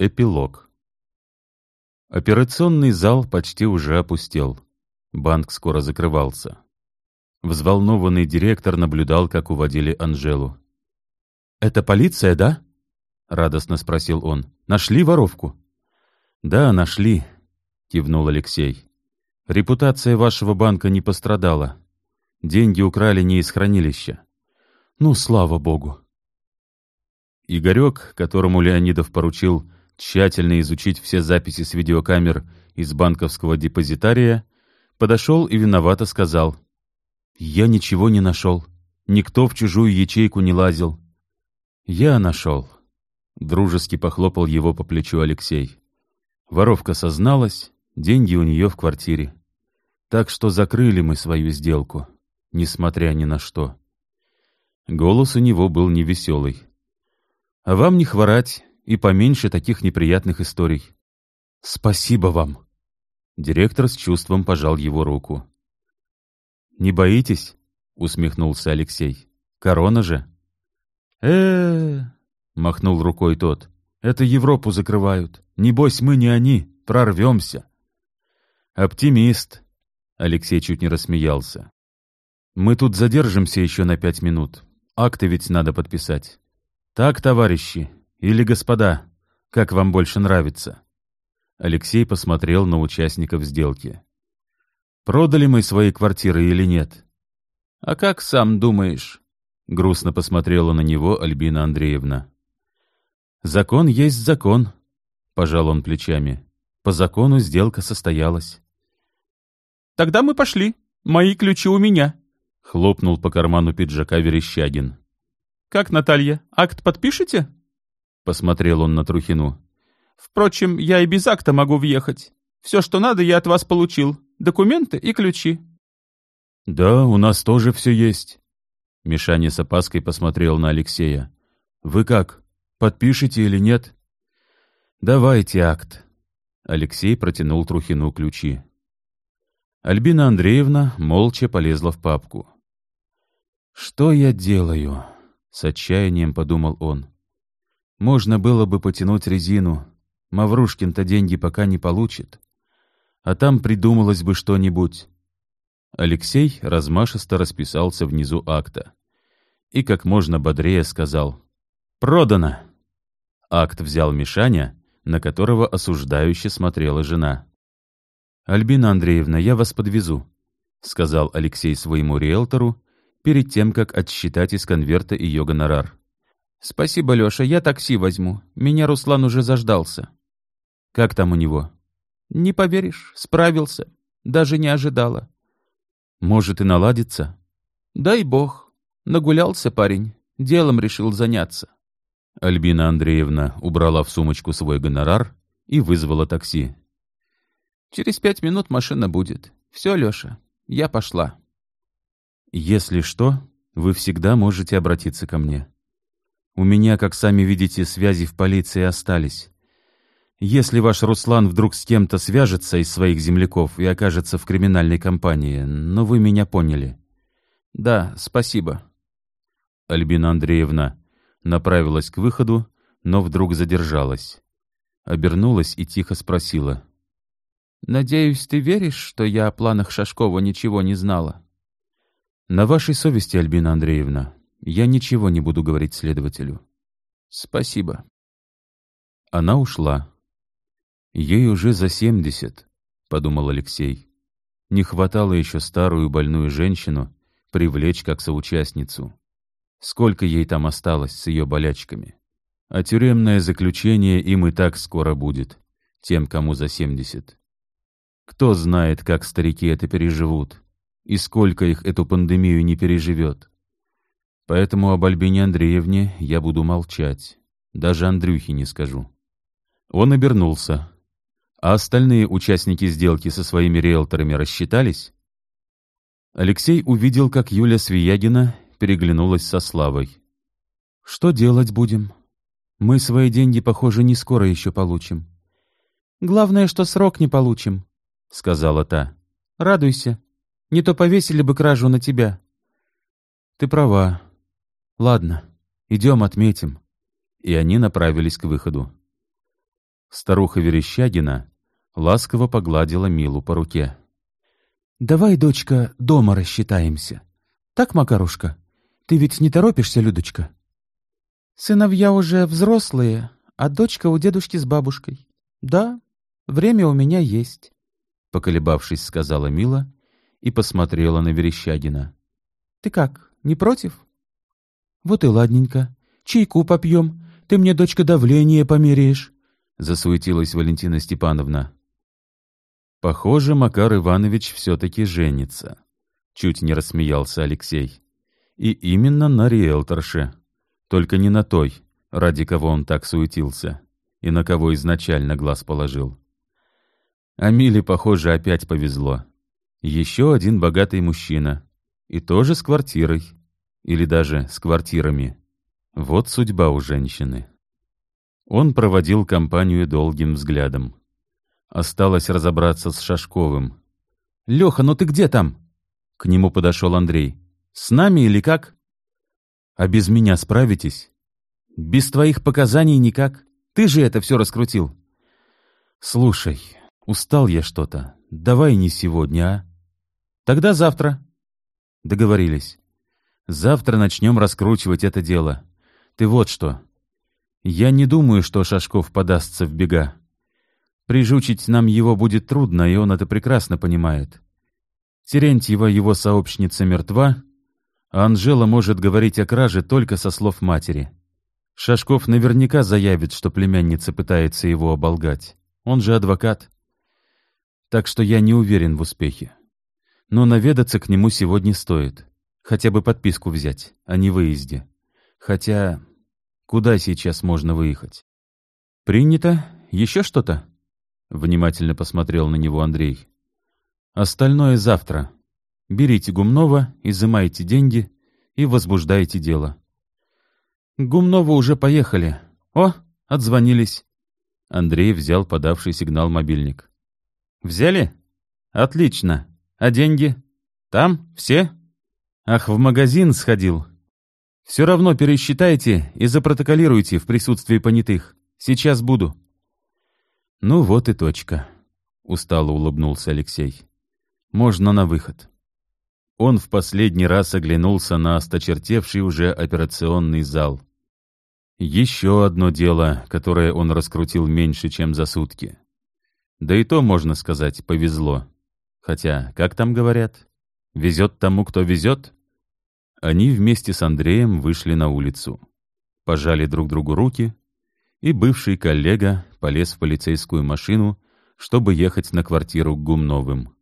Эпилог. Операционный зал почти уже опустел. Банк скоро закрывался. Взволнованный директор наблюдал, как уводили Анжелу. «Это полиция, да?» — радостно спросил он. «Нашли воровку?» «Да, нашли», — кивнул Алексей. «Репутация вашего банка не пострадала. Деньги украли не из хранилища». «Ну, слава богу!» Игорек, которому Леонидов поручил тщательно изучить все записи с видеокамер из банковского депозитария, подошел и виновато сказал. «Я ничего не нашел. Никто в чужую ячейку не лазил». «Я нашел», — дружески похлопал его по плечу Алексей. Воровка созналась, деньги у нее в квартире. Так что закрыли мы свою сделку, несмотря ни на что. Голос у него был невеселый. «А вам не хворать, и поменьше таких неприятных историй. Спасибо вам. Директор с чувством пожал его руку. Не боитесь? усмехнулся Алексей. Корона же. Э, -э, -э махнул рукой тот. Это Европу закрывают. Небось, мы не они, прорвемся. Оптимист. Алексей чуть не рассмеялся. Мы тут задержимся еще на пять минут. Акты ведь надо подписать. Так, товарищи, или господа, как вам больше нравится?» Алексей посмотрел на участников сделки. «Продали мы свои квартиры или нет?» «А как сам думаешь?» — грустно посмотрела на него Альбина Андреевна. «Закон есть закон», — пожал он плечами. «По закону сделка состоялась». «Тогда мы пошли. Мои ключи у меня», — хлопнул по карману пиджака Верещагин. «Как, Наталья, акт подпишете?» Посмотрел он на Трухину. «Впрочем, я и без акта могу въехать. Все, что надо, я от вас получил. Документы и ключи». «Да, у нас тоже все есть». Мишаня с опаской посмотрел на Алексея. «Вы как, подпишете или нет?» «Давайте акт». Алексей протянул Трухину ключи. Альбина Андреевна молча полезла в папку. «Что я делаю?» — с отчаянием подумал он. Можно было бы потянуть резину. Маврушкин-то деньги пока не получит. А там придумалось бы что-нибудь. Алексей размашисто расписался внизу акта. И как можно бодрее сказал «Продано!». Акт взял Мишаня, на которого осуждающе смотрела жена. «Альбина Андреевна, я вас подвезу», — сказал Алексей своему риэлтору перед тем, как отсчитать из конверта ее гонорар. «Спасибо, Леша, я такси возьму. Меня Руслан уже заждался». «Как там у него?» «Не поверишь, справился. Даже не ожидала». «Может, и наладится?» «Дай бог. Нагулялся парень. Делом решил заняться». Альбина Андреевна убрала в сумочку свой гонорар и вызвала такси. «Через пять минут машина будет. Все, Леша, я пошла». «Если что, вы всегда можете обратиться ко мне». У меня, как сами видите, связи в полиции остались. Если ваш Руслан вдруг с кем-то свяжется из своих земляков и окажется в криминальной компании, но вы меня поняли. Да, спасибо. Альбина Андреевна направилась к выходу, но вдруг задержалась. Обернулась и тихо спросила. «Надеюсь, ты веришь, что я о планах Шашкова ничего не знала?» «На вашей совести, Альбина Андреевна. Я ничего не буду говорить следователю. Спасибо. Она ушла. Ей уже за семьдесят, подумал Алексей. Не хватало еще старую больную женщину привлечь как соучастницу. Сколько ей там осталось с ее болячками? А тюремное заключение им и так скоро будет, тем, кому за семьдесят. Кто знает, как старики это переживут, и сколько их эту пандемию не переживет. Поэтому об Альбине Андреевне я буду молчать. Даже Андрюхе не скажу. Он обернулся. А остальные участники сделки со своими риэлторами рассчитались? Алексей увидел, как Юля Свиягина переглянулась со Славой. «Что делать будем? Мы свои деньги, похоже, не скоро еще получим». «Главное, что срок не получим», — сказала та. «Радуйся. Не то повесили бы кражу на тебя». «Ты права», «Ладно, идем отметим». И они направились к выходу. Старуха Верещагина ласково погладила Милу по руке. «Давай, дочка, дома рассчитаемся. Так, Макарушка? Ты ведь не торопишься, Людочка?» «Сыновья уже взрослые, а дочка у дедушки с бабушкой. Да, время у меня есть», — поколебавшись, сказала Мила и посмотрела на Верещагина. «Ты как, не против?» «Вот и ладненько. Чайку попьем. Ты мне, дочка, давление померяешь», — засуетилась Валентина Степановна. «Похоже, Макар Иванович все-таки женится», — чуть не рассмеялся Алексей. «И именно на риэлторше. Только не на той, ради кого он так суетился, и на кого изначально глаз положил. А Миле, похоже, опять повезло. Еще один богатый мужчина. И тоже с квартирой. Или даже с квартирами. Вот судьба у женщины. Он проводил компанию долгим взглядом. Осталось разобраться с Шашковым. «Леха, ну ты где там?» К нему подошел Андрей. «С нами или как?» «А без меня справитесь?» «Без твоих показаний никак. Ты же это все раскрутил». «Слушай, устал я что-то. Давай не сегодня, а?» «Тогда завтра». Договорились. «Завтра начнем раскручивать это дело. Ты вот что. Я не думаю, что Шашков подастся в бега. Прижучить нам его будет трудно, и он это прекрасно понимает. Терентьева, его сообщница, мертва, а Анжела может говорить о краже только со слов матери. Шашков наверняка заявит, что племянница пытается его оболгать. Он же адвокат. Так что я не уверен в успехе. Но наведаться к нему сегодня стоит. Хотя бы подписку взять, а не выезде. Хотя, куда сейчас можно выехать? Принято? Еще что-то? Внимательно посмотрел на него Андрей. Остальное завтра. Берите Гумнова, изымайте деньги и возбуждайте дело. Гумнову уже поехали. О, отзвонились. Андрей взял подавший сигнал мобильник. Взяли? Отлично. А деньги? Там? Все? Ах, в магазин сходил. Все равно пересчитайте и запротоколируйте в присутствии понятых. Сейчас буду. «Ну вот и точка», — устало улыбнулся Алексей. «Можно на выход». Он в последний раз оглянулся на осточертевший уже операционный зал. Еще одно дело, которое он раскрутил меньше, чем за сутки. Да и то, можно сказать, повезло. Хотя, как там говорят, везет тому, кто везет. Они вместе с Андреем вышли на улицу. Пожали друг другу руки, и бывший коллега полез в полицейскую машину, чтобы ехать на квартиру к Гумновым.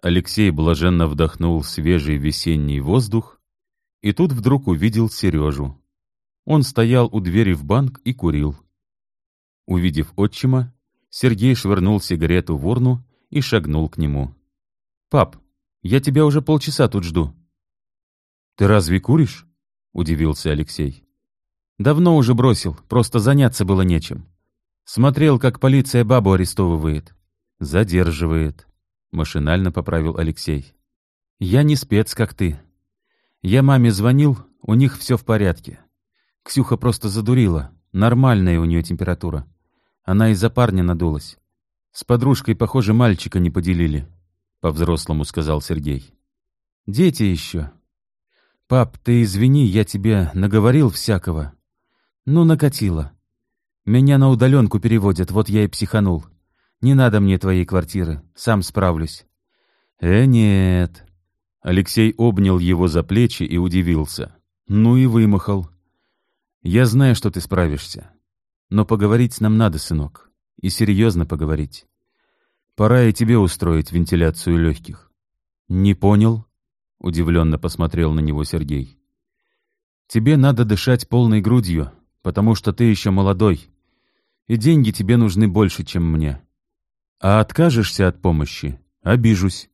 Алексей блаженно вдохнул свежий весенний воздух и тут вдруг увидел Сережу. Он стоял у двери в банк и курил. Увидев отчима, Сергей швырнул сигарету в урну и шагнул к нему. «Пап, я тебя уже полчаса тут жду». «Ты разве куришь?» — удивился Алексей. Давно уже бросил, просто заняться было нечем. Смотрел, как полиция бабу арестовывает. Задерживает. Машинально поправил Алексей. Я не спец, как ты. Я маме звонил, у них все в порядке. Ксюха просто задурила. Нормальная у нее температура. Она из-за парня надулась. С подружкой, похоже, мальчика не поделили. По-взрослому сказал Сергей. Дети еще. Пап, ты извини, я тебе наговорил всякого. Ну, накатило. Меня на удаленку переводят, вот я и психанул. Не надо мне твоей квартиры, сам справлюсь. Э, нет. Алексей обнял его за плечи и удивился. Ну и вымахал. Я знаю, что ты справишься. Но поговорить нам надо, сынок. И серьезно поговорить. Пора и тебе устроить вентиляцию легких. Не понял? Удивленно посмотрел на него Сергей. Тебе надо дышать полной грудью, потому что ты еще молодой, и деньги тебе нужны больше, чем мне. А откажешься от помощи — обижусь».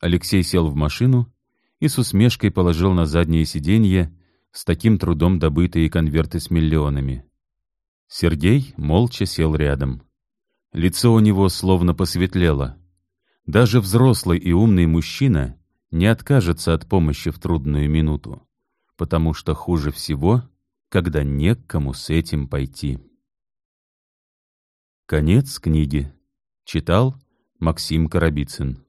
Алексей сел в машину и с усмешкой положил на заднее сиденье с таким трудом добытые конверты с миллионами. Сергей молча сел рядом. Лицо у него словно посветлело. Даже взрослый и умный мужчина не откажется от помощи в трудную минуту, потому что хуже всего когда не к кому с этим пойти. Конец книги. Читал Максим Карабицын.